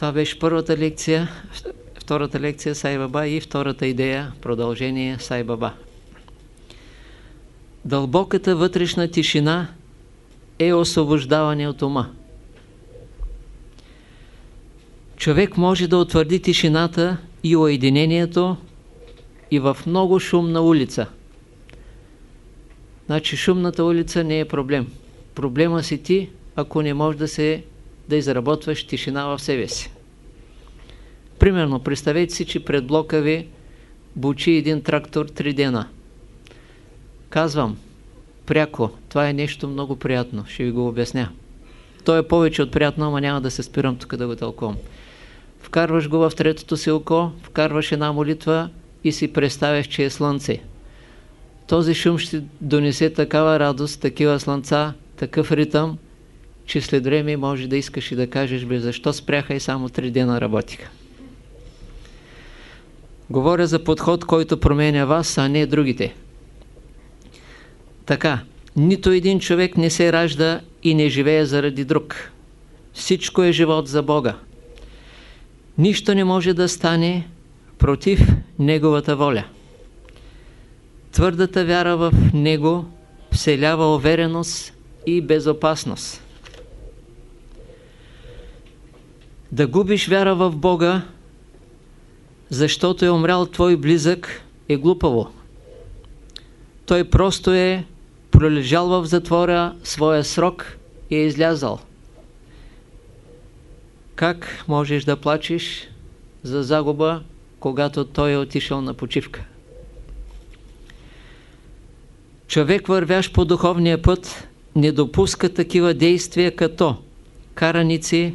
Това беше първата лекция, втората лекция Сай и втората идея, продължение Сай. Дълбоката вътрешна тишина е освобождаване от ума. Човек може да утвърди тишината и уединението и в много шумна улица. Значи шумната улица не е проблем. Проблема си ти, ако не можеш да се да изработваш тишина в себе си. Примерно, представете си, че пред блока ви бучи един трактор три дена. Казвам, пряко, това е нещо много приятно, ще ви го обясня. То е повече от приятно, ама няма да се спирам тук да го тълкувам. Вкарваш го в третото си око, вкарваш една молитва и си представяш, че е слънце. Този шум ще донесе такава радост, такива слънца, такъв ритъм, че след време може да искаш и да кажеш, бе, защо спряха и само три дена работиха. Говоря за подход, който променя вас, а не другите. Така, нито един човек не се ражда и не живее заради друг. Всичко е живот за Бога. Нищо не може да стане против Неговата воля. Твърдата вяра в Него вселява увереност и безопасност. Да губиш вяра в Бога, защото е умрял твой близък, е глупаво. Той просто е пролежал в затвора своя срок и е излязал. Как можеш да плачеш за загуба, когато той е отишъл на почивка? Човек вървящ по духовния път не допуска такива действия като караници,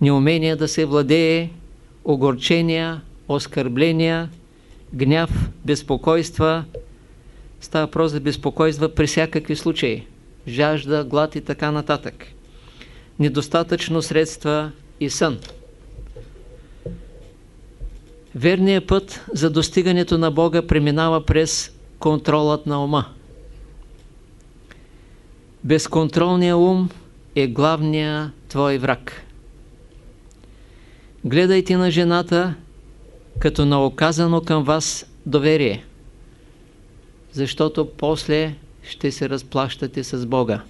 неумение да се владее, огорчения, оскърбления, гняв, безпокойства. Става въпрос за безпокойства при всякакви случаи. Жажда, глад и така нататък. Недостатъчно средства и сън. Верният път за достигането на Бога преминава през контролът на ума. Безконтролният ум е главният твой враг. Гледайте на жената като на оказано към вас доверие, защото после ще се разплащате с Бога.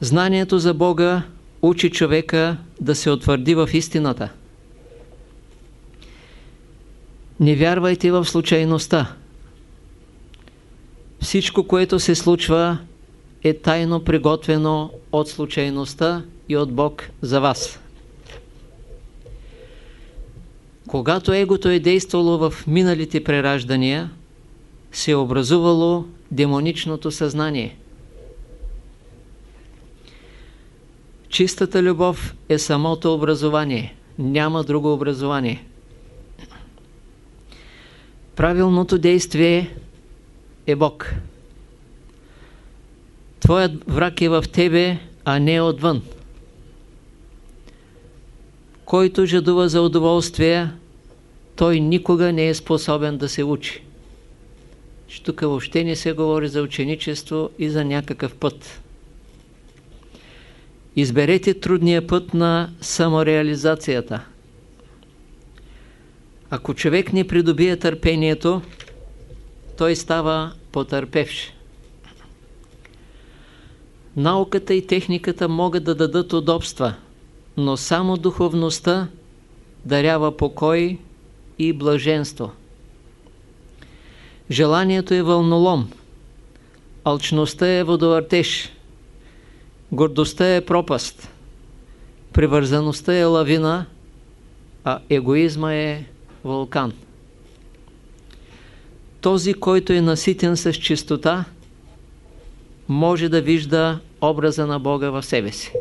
Знанието за Бога учи човека да се утвърди в истината. Не вярвайте в случайността. Всичко, което се случва, е тайно приготвено от случайността и от Бог за вас. Когато егото е действало в миналите прераждания, се е образувало демоничното съзнание. Чистата любов е самото образование. Няма друго образование. Правилното действие е Бог. Твоят враг е в тебе, а не отвън. Който жадува за удоволствие, той никога не е способен да се учи. Тук въобще не се говори за ученичество и за някакъв път. Изберете трудния път на самореализацията. Ако човек не придобие търпението, той става потърпевш. Науката и техниката могат да дадат удобства, но само духовността дарява покой и блаженство. Желанието е вълнолом, алчността е водовъртеж, гордостта е пропаст, привързаността е лавина, а егоизма е вулкан. Този, който е наситен с чистота, може да вижда образа на Бога в себе си.